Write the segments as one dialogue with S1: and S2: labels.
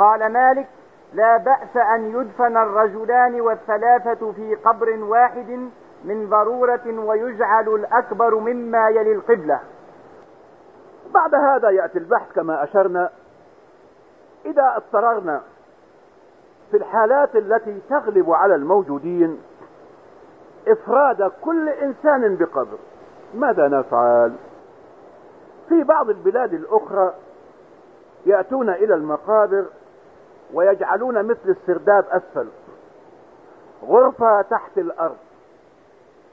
S1: قال مالك لا بأس أن يدفن الرجلان والثلاثة في قبر واحد من ضرورة ويجعل الأكبر مما يلي القبلة.
S2: بعد هذا يأتي البحث كما أشرنا إذا اضطررنا في الحالات التي تغلب على الموجودين إفراد كل إنسان بقبر. ماذا نفعل؟ في بعض البلاد الأخرى يأتون إلى المقابر ويجعلون مثل السرداب أسفل. غرفة تحت الأرض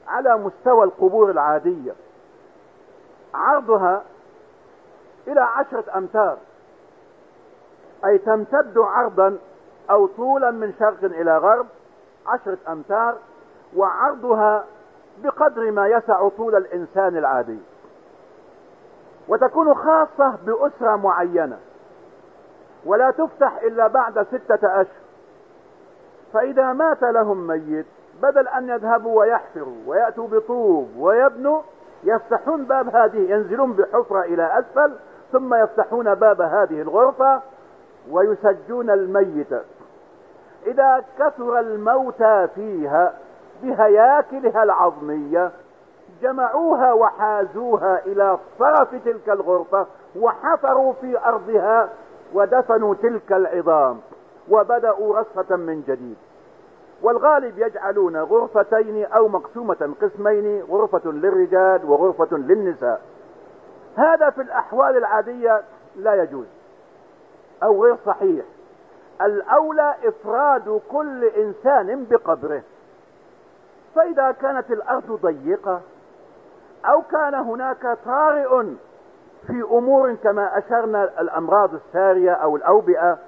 S2: على مستوى القبور العادية. عرضها إلى عشرة أمتار. أي تمتد عرضا أو طولا من شرق إلى غرب عشرة أمتار وعرضها بقدر ما يسع طول الإنسان العادي. وتكون خاصة بأسرة معينة. ولا تفتح إلا بعد ستة أشهر. فإذا مات لهم ميت بدل أن يذهبوا ويحفروا ويأتوا بطوب ويبنوا يفتحون باب هذه ينزلون بحفرة إلى أسفل ثم يفتحون باب هذه الغرفة ويسجون الميت. إذا كثر الموتى فيها بهياكلها العظمية جمعوها وحازوها إلى طرف تلك الغرفة وحفروا في أرضها ودفنوا تلك العظام وبدأوا رصة من جديد. والغالب يجعلون غرفتين أو مقسومة قسمين غرفة للرجال وغرفة للنساء. هذا في الأحوال العادية لا يجوز أو غير صحيح. الأولى إفراد كل إنسان بقبره. فإذا كانت الأرض ضيقة أو كان هناك طارئ في أمور كما أشرنا الأمراض السارية أو الأوبئة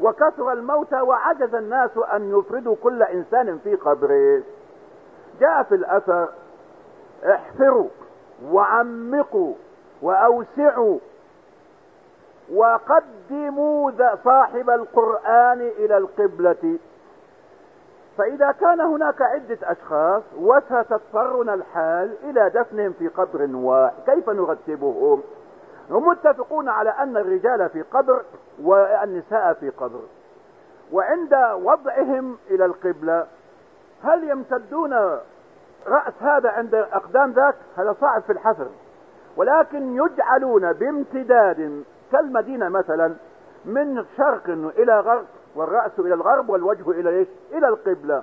S2: وكثر الموتى وعجز الناس أن يفردوا كل إنسان في قبره. جاء في الأثر احفروا وعمقوا وأوسعوا وقدموا صاحب القرآن إلى القبلة. فإذا كان هناك عدة أشخاص وستضطرنا الحال إلى دفنهم في قبر واحد. كيف نرتبهم؟ هم متفقون على أن الرجال في قبر والنساء في قبر. وعند وضعهم إلى القبلة هل يمتدون رأس هذا عند أقدام ذاك؟ هذا صعب في الحفر ولكن يجعلون بامتداد كالمدينة مثلا من شرق إلى غرب والرأس إلى الغرب والوجه إلى إيش؟ إلى القبلة.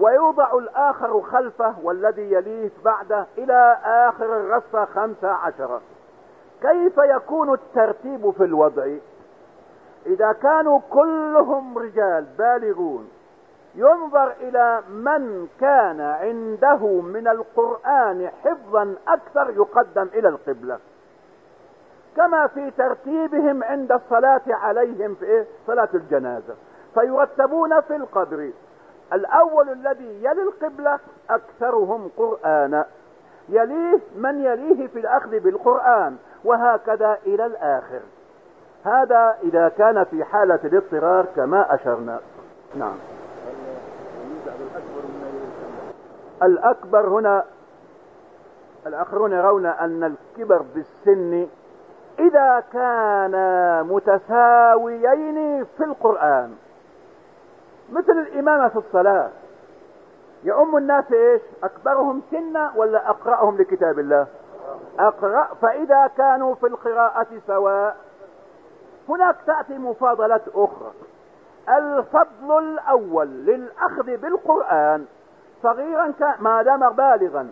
S2: ويوضع الآخر خلفه والذي يليه بعده إلى آخر الرصة خمسة عشرة كيف يكون الترتيب في الوضع؟ إذا كانوا كلهم رجال بالغون ينظر إلى من كان عنده من القرآن حفظا أكثر يقدم إلى القبلة. كما في ترتيبهم عند الصلاة عليهم في إيه؟ صلاة الجنازة. فيرتبون في القبر. الأول الذي يلي القبلة أكثرهم قرآنا يليه من يليه في الأخذ بالقرآن. وهكذا إلى الآخر. هذا إذا كان في حالة الاضطرار كما أشرنا. نعم. الأكبر هنا الآخرون يرون أن الكبر بالسن إذا كانا متساويين في القرآن. مثل الإمامة في الصلاة. يؤم الناس إيش؟ أكبرهم سنا ولا أقرأهم لكتاب الله؟ أقرأ فإذا كانوا في القراءة سواء هناك تأتي مفاضلة أخرى. الفضل الأول للأخذ بالقرآن صغيرا ما دام بالغا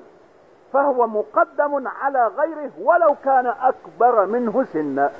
S2: فهو مقدم على غيره ولو كان أكبر منه سنا